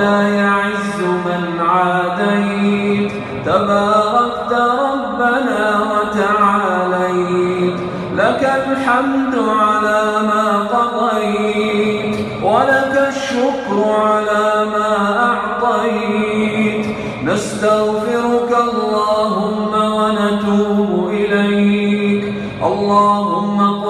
ولا يعز من عاديت. تباركت ربنا وتعاليت. لك الحمد على ما قضيت. ولك الشكر على ما أعطيت. نستغفرك اللهم ونتوب إليك. اللهم اقسم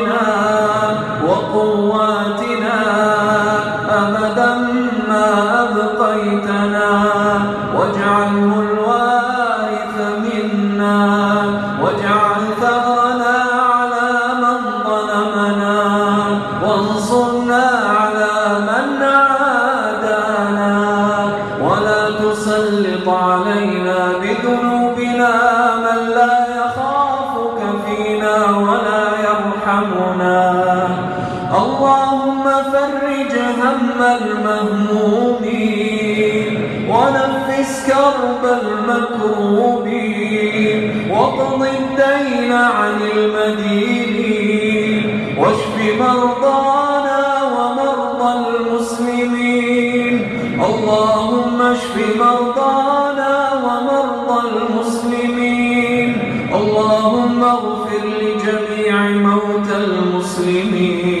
واجعله الوارث منا واجعل على من ظلمنا وانصرنا على من عادانا. ولا تسلط علينا بذنوبنا من لا يخافك فينا ولا يرحمنا. اللهم فرج هم المهمومين كرب المكروبين واقض الدين عن المدينين. واشف مرضانا ومرضى المسلمين. اللهم اشف مرضانا ومرضى المسلمين. اللهم اغفر لجميع موتى المسلمين.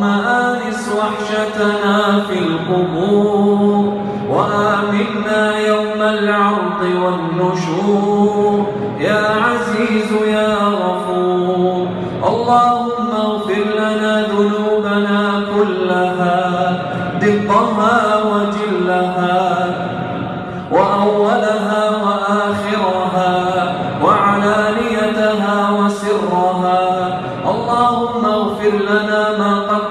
وحشتنا في القبور وآمنا يوم العرض والنشور. يا عزيز يا غفور اللهم اغفر لنا ذنوبنا كلها دقها وجلها وأولها وآخرها وعلانيتها وسرها. اللهم اغفر لنا ما قدمنا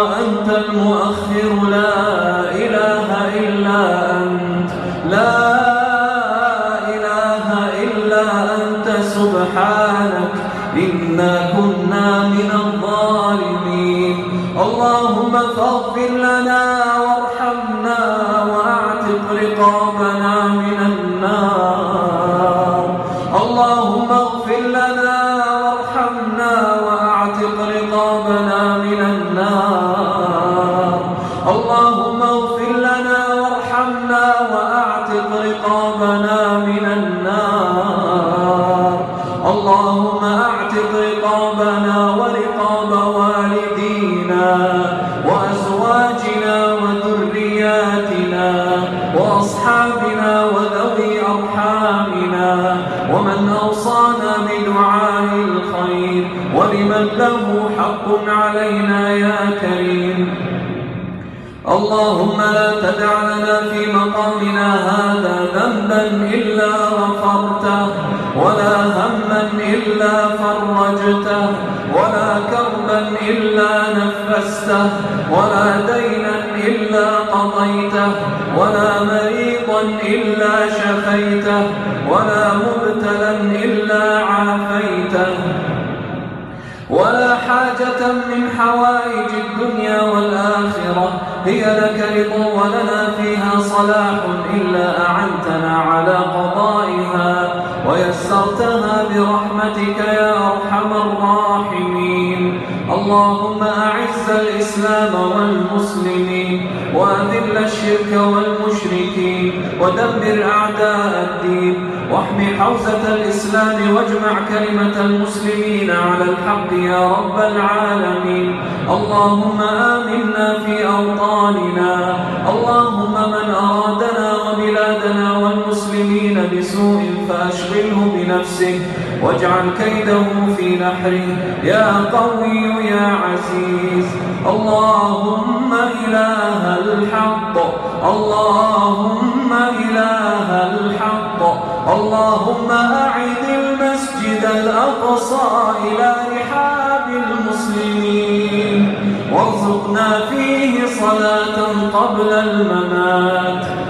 وأنت المؤخر لا إله إلا أنت لا إله إلا أنت سبحانك إنا كنا من الظالمين. اللهم فاغفر لنا واعتق رقابنا من النار. اللهم أعتق رقابنا ورقاب والدينا وأزواجنا وذرياتنا وأصحابنا وذوي أرحامنا ومن أوصانا بدعاء الخير ولمن له حق علينا يا كريم. اللهم لا تدع لنا في مقامنا هذا ذنبا إلا غفرته ولا هما إلا فرجته ولا كربا إلا نفسته ولا دينا إلا قضيته ولا مريضا إلا شفيته ولا مبتلا إلا عافيته. ولا حاجة من حوائج الدنيا والآخرة هي لك رضا ولنا فيها صلاح إلا أعنتنا على قضائها ويسرتها برحمتك يا أرحم الراحمين. اللهم أعز الإسلام والمسلمين وأذل الشرك والمشركين ودمر أعداء الدين واحمي حوزة الإسلام واجمع كلمة المسلمين على الحق يا رب العالمين اللهم آمنا في أوطاننا اللهم من أرادنا وبلادنا والمسلمين بسوء فأشغله بنفسه واجعل كيده في نحره يا قوي يا عزيز. اللهم إله الحق. اللهم إله الحق. اللهم أعد المسجد الأقصى إلى رحاب المسلمين. وارزقنا فيه صلاة قبل الممات.